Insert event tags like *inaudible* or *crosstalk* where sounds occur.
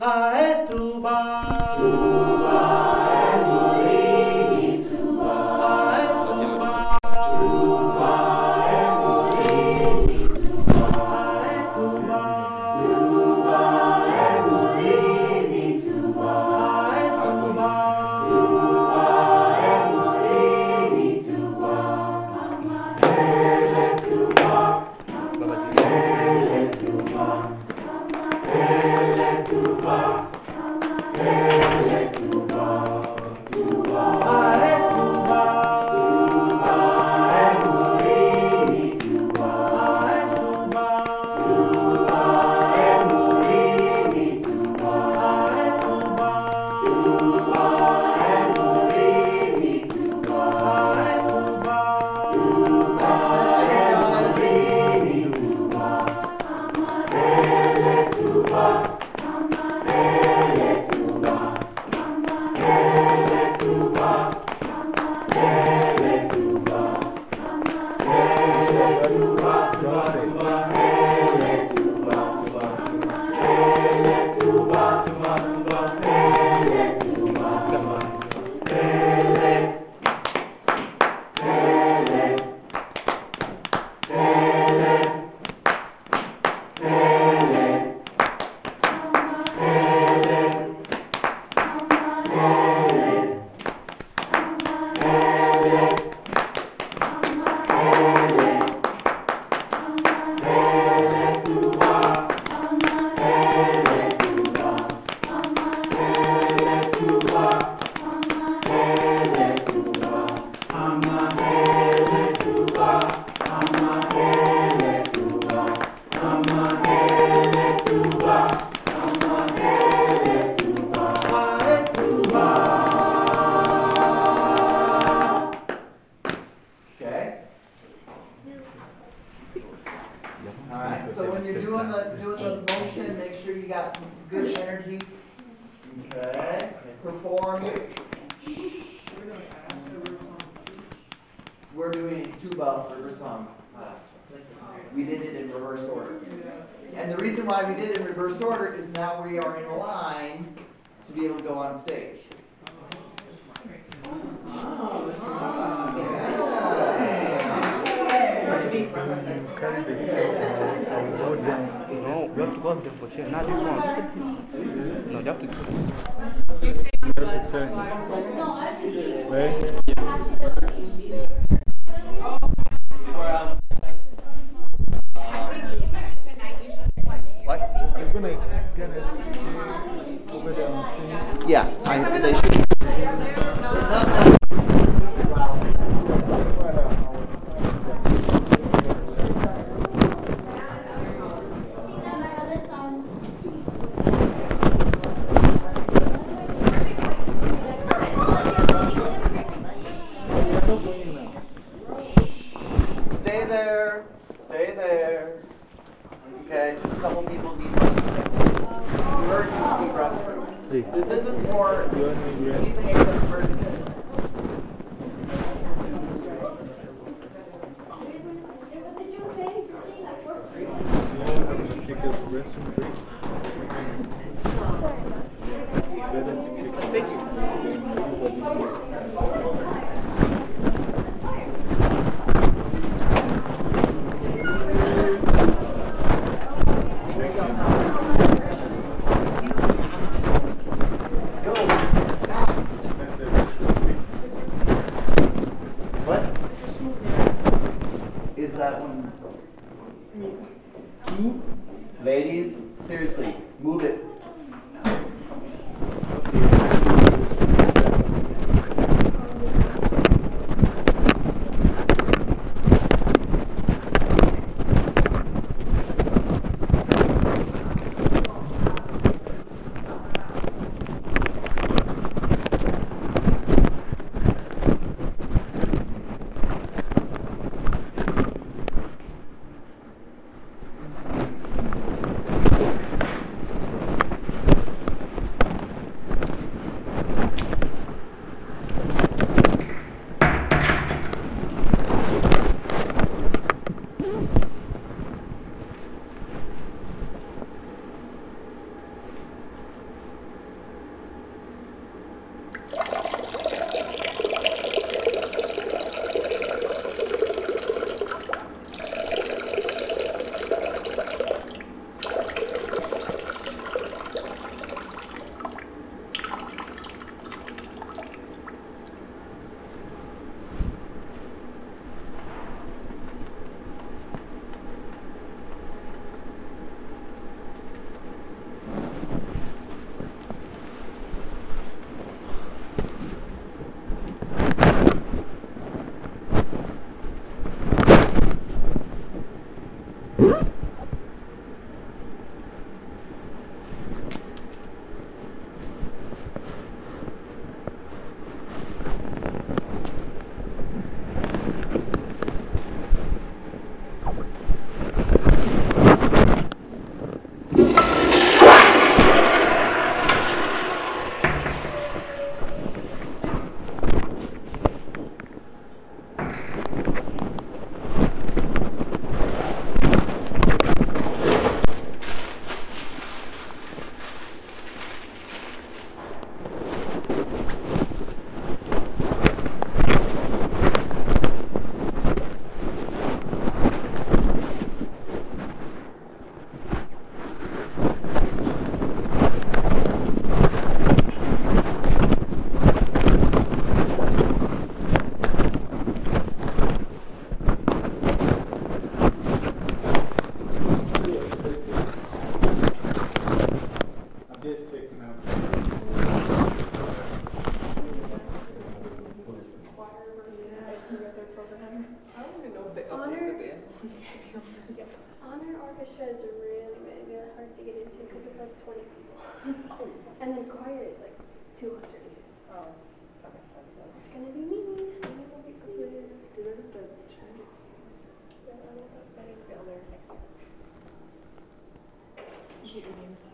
aetu ba Parabéns. Alright, so when you're doing the, doing the motion, make sure you got good energy. Okay, perform. We're doing tuba reverse song. We did it in reverse order. And the reason why we did it in reverse order is now we are in line to be able to go on stage. No, we have to go there for chair. Not this one. No, you have to go. Yeah, I, they should. Stay there, stay there. Okay, just a couple people need emergency restroom. This isn't for anything except emergency. What? Is that one? Two? Ladies, seriously, move it. Honor are really, really, really hard to get into because it's like 20 people. *laughs* and then choir is like 200. Oh, that makes sense then. It's gonna be me. I'm gonna be clear. Do they have to change it? So I will have I need to be on there next year. You get your name